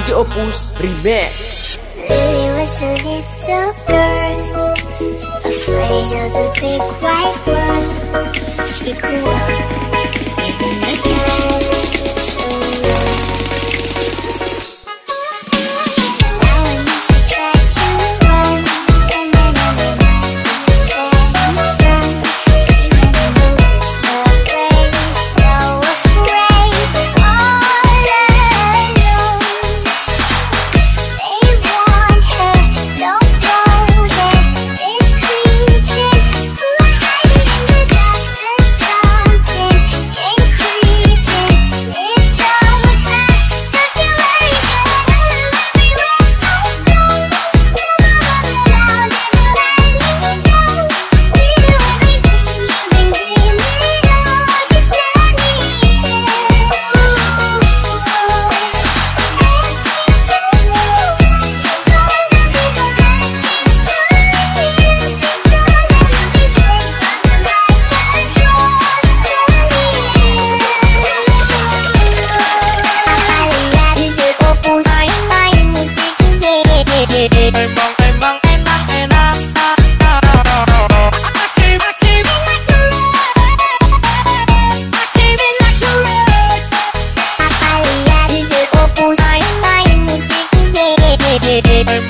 DJ Opus Remix. Lily was a little girl Afraid of the big white world. She grew up in the Hey, hey, hey.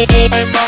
I'm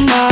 my